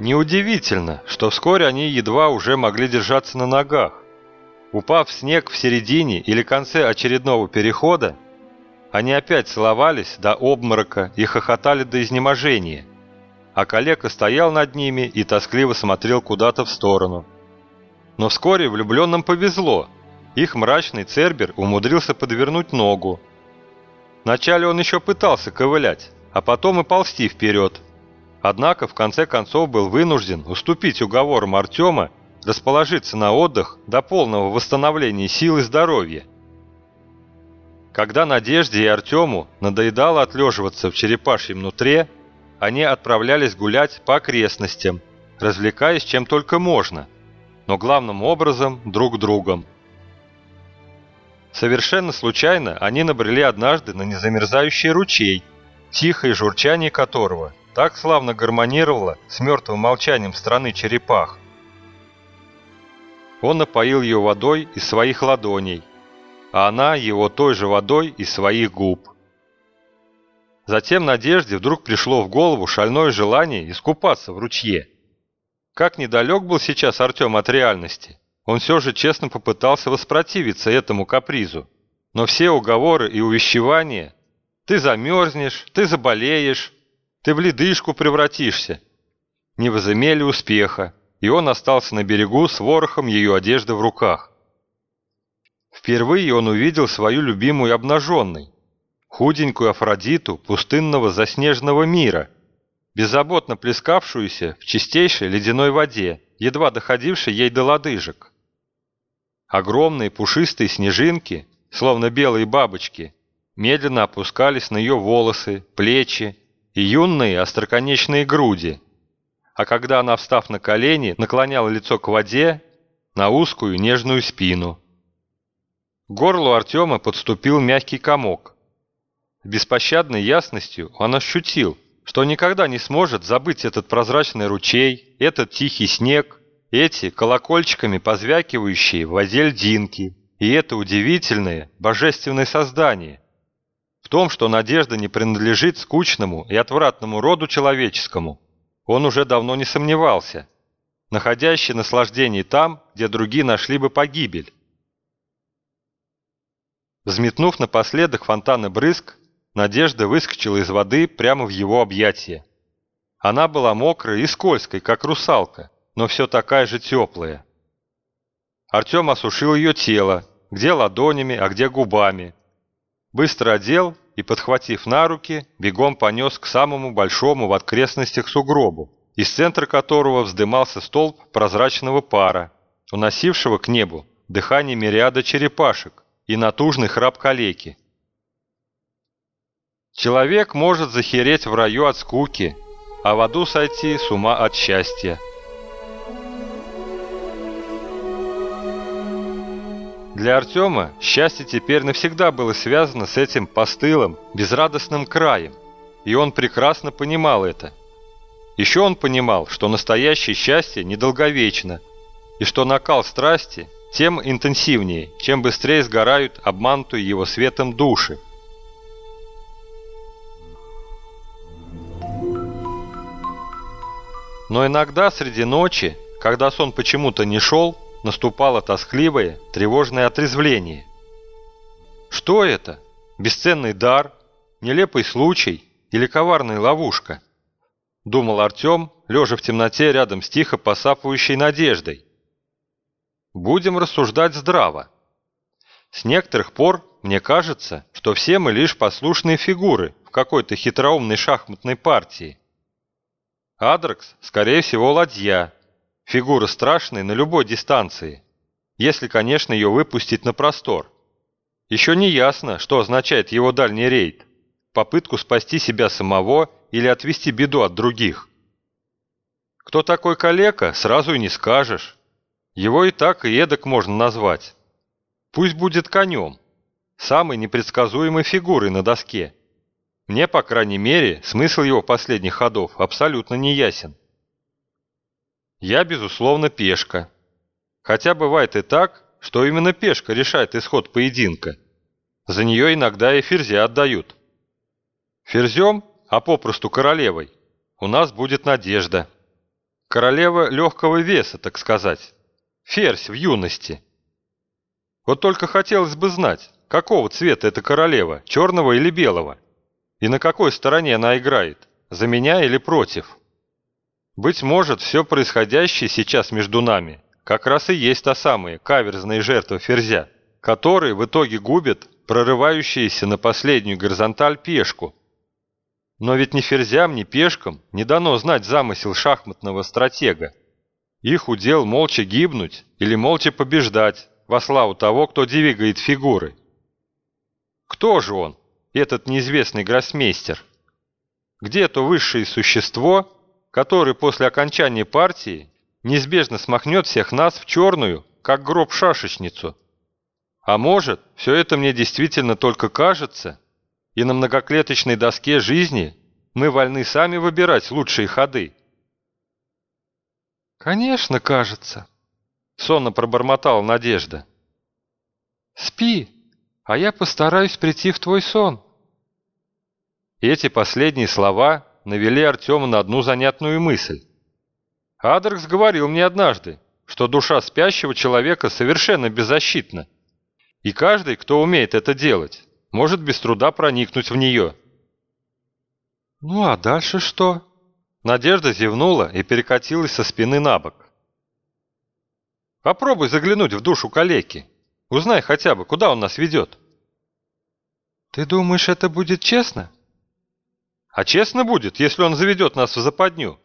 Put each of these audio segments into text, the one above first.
Неудивительно, что вскоре они едва уже могли держаться на ногах. Упав в снег в середине или конце очередного перехода, они опять целовались до обморока и хохотали до изнеможения, а коллега стоял над ними и тоскливо смотрел куда-то в сторону. Но вскоре влюбленным повезло, их мрачный Цербер умудрился подвернуть ногу. Вначале он еще пытался ковылять, а потом и ползти вперед. Однако в конце концов был вынужден уступить уговорам Артема расположиться на отдых до полного восстановления сил и здоровья. Когда Надежде и Артему надоедало отлеживаться в черепашьем нутре, они отправлялись гулять по окрестностям, развлекаясь чем только можно, но главным образом друг другом. Совершенно случайно они набрели однажды на незамерзающий ручей, тихое журчание которого так славно гармонировало с мертвым молчанием страны черепах. Он напоил ее водой из своих ладоней, а она его той же водой из своих губ. Затем Надежде вдруг пришло в голову шальное желание искупаться в ручье. Как недалек был сейчас Артем от реальности, он все же честно попытался воспротивиться этому капризу. Но все уговоры и увещевания «ты замерзнешь», «ты заболеешь», «ты в ледышку превратишься» не возымели успеха, и он остался на берегу с ворохом ее одежды в руках. Впервые он увидел свою любимую обнаженной, худенькую Афродиту пустынного заснеженного мира, беззаботно плескавшуюся в чистейшей ледяной воде, едва доходившей ей до лодыжек. Огромные пушистые снежинки, словно белые бабочки, медленно опускались на ее волосы, плечи и юные остроконечные груди. А когда она, встав на колени, наклоняла лицо к воде, на узкую нежную спину. К горлу Артема подступил мягкий комок. С беспощадной ясностью он ощутил, что никогда не сможет забыть этот прозрачный ручей, этот тихий снег, эти колокольчиками позвякивающие в воде льдинки и это удивительное, божественное создание. Том, что надежда не принадлежит скучному и отвратному роду человеческому, он уже давно не сомневался, находящий наслаждение там, где другие нашли бы погибель. Взметнув напоследок фонтаны брызг, Надежда выскочила из воды прямо в его объятия. Она была мокрая и скользкой, как русалка, но все такая же теплая. Артем осушил ее тело, где ладонями, а где губами. Быстро одел и, подхватив на руки, бегом понес к самому большому в окрестностях сугробу, из центра которого вздымался столб прозрачного пара, уносившего к небу дыхание мириада черепашек, и натужный храп калеки. Человек может захереть в раю от скуки, а в аду сойти с ума от счастья. Для Артема счастье теперь навсегда было связано с этим постылым, безрадостным краем, и он прекрасно понимал это. Еще он понимал, что настоящее счастье недолговечно, и что накал страсти – тем интенсивнее, чем быстрее сгорают обманутые его светом души. Но иногда среди ночи, когда сон почему-то не шел, наступало тоскливое, тревожное отрезвление. Что это? Бесценный дар? Нелепый случай? Или коварная ловушка? Думал Артем, лежа в темноте рядом с тихо посапывающей надеждой. Будем рассуждать здраво. С некоторых пор мне кажется, что все мы лишь послушные фигуры в какой-то хитроумной шахматной партии. Адрекс, скорее всего, ладья. Фигура страшная на любой дистанции, если, конечно, ее выпустить на простор. Еще не ясно, что означает его дальний рейд. Попытку спасти себя самого или отвести беду от других. Кто такой калека, сразу и не скажешь. Его и так, и эдак можно назвать. Пусть будет конем, самой непредсказуемой фигурой на доске. Мне, по крайней мере, смысл его последних ходов абсолютно не ясен. Я, безусловно, пешка. Хотя бывает и так, что именно пешка решает исход поединка. За нее иногда и ферзя отдают. Ферзем, а попросту королевой, у нас будет надежда. Королева легкого веса, так сказать. Ферзь в юности. Вот только хотелось бы знать, какого цвета эта королева, черного или белого? И на какой стороне она играет, за меня или против? Быть может, все происходящее сейчас между нами как раз и есть та самая каверзная жертва ферзя, который в итоге губит прорывающаяся на последнюю горизонталь пешку. Но ведь ни ферзям, ни пешкам не дано знать замысел шахматного стратега. Их удел молча гибнуть или молча побеждать во славу того, кто двигает фигуры. Кто же он, этот неизвестный гроссмейстер? Где то высшее существо, которое после окончания партии неизбежно смахнет всех нас в черную, как гроб шашечницу? А может, все это мне действительно только кажется, и на многоклеточной доске жизни мы вольны сами выбирать лучшие ходы? «Конечно, кажется», — сонно пробормотала Надежда. «Спи, а я постараюсь прийти в твой сон». Эти последние слова навели Артема на одну занятную мысль. Адрекс говорил мне однажды, что душа спящего человека совершенно беззащитна. И каждый, кто умеет это делать, может без труда проникнуть в нее. «Ну а дальше что?» Надежда зевнула и перекатилась со спины на бок. «Попробуй заглянуть в душу калеки. Узнай хотя бы, куда он нас ведет». «Ты думаешь, это будет честно?» «А честно будет, если он заведет нас в западню».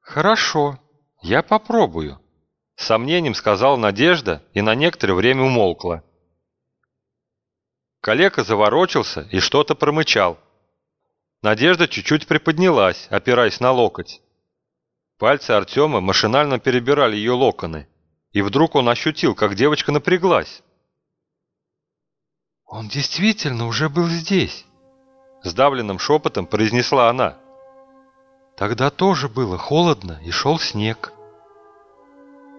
«Хорошо, я попробую», — с сомнением сказала Надежда и на некоторое время умолкла. Калека заворочился и что-то промычал. Надежда чуть-чуть приподнялась, опираясь на локоть. Пальцы Артема машинально перебирали ее локоны, и вдруг он ощутил, как девочка напряглась. «Он действительно уже был здесь», — сдавленным шепотом произнесла она. «Тогда тоже было холодно и шел снег».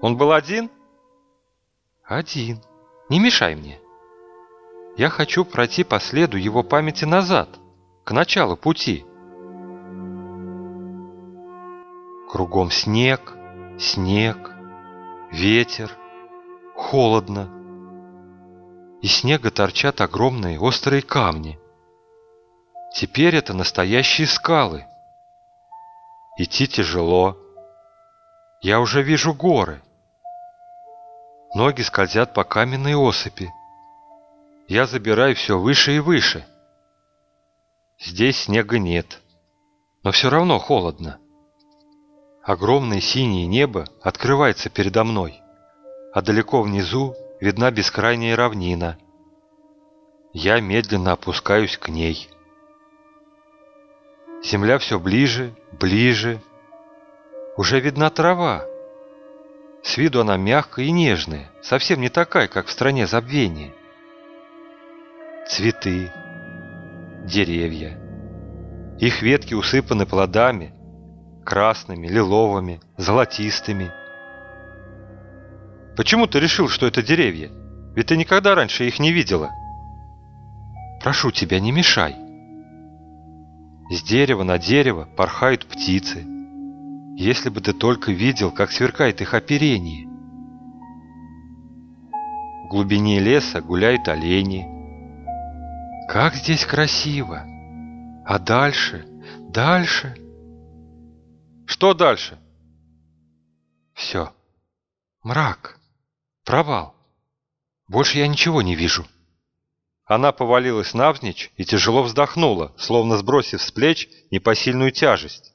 «Он был один?» «Один. Не мешай мне. Я хочу пройти по следу его памяти назад» к началу пути. Кругом снег, снег, ветер, холодно. Из снега торчат огромные острые камни. Теперь это настоящие скалы. Идти тяжело. Я уже вижу горы. Ноги скользят по каменной осыпи. Я забираю все выше и выше. Здесь снега нет, но все равно холодно. Огромное синее небо открывается передо мной, а далеко внизу видна бескрайняя равнина. Я медленно опускаюсь к ней. Земля все ближе, ближе. Уже видна трава. С виду она мягкая и нежная, совсем не такая, как в стране забвения. Цветы, деревья. Их ветки усыпаны плодами, красными, лиловыми, золотистыми. Почему ты решил, что это деревья? Ведь ты никогда раньше их не видела. Прошу тебя, не мешай. С дерева на дерево порхают птицы. Если бы ты только видел, как сверкает их оперение. В глубине леса гуляют олени, как здесь красиво! А дальше, дальше... Что дальше? Все. Мрак. Провал. Больше я ничего не вижу. Она повалилась навзничь и тяжело вздохнула, словно сбросив с плеч непосильную тяжесть.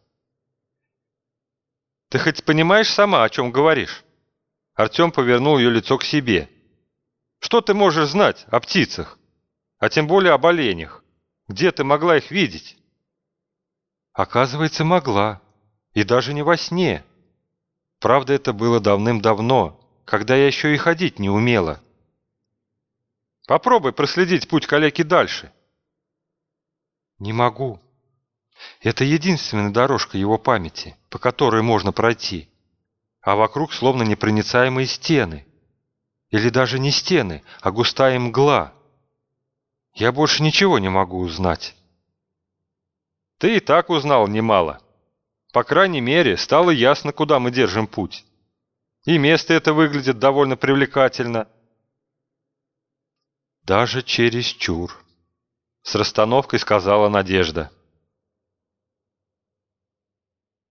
«Ты хоть понимаешь сама, о чем говоришь?» Артем повернул ее лицо к себе. «Что ты можешь знать о птицах?» а тем более об оленях. Где ты могла их видеть? Оказывается, могла. И даже не во сне. Правда, это было давным-давно, когда я еще и ходить не умела. Попробуй проследить путь калеки дальше. Не могу. Это единственная дорожка его памяти, по которой можно пройти. А вокруг словно непроницаемые стены. Или даже не стены, а густая мгла. Я больше ничего не могу узнать. Ты и так узнал немало. По крайней мере, стало ясно, куда мы держим путь. И место это выглядит довольно привлекательно. Даже чересчур, с расстановкой сказала Надежда.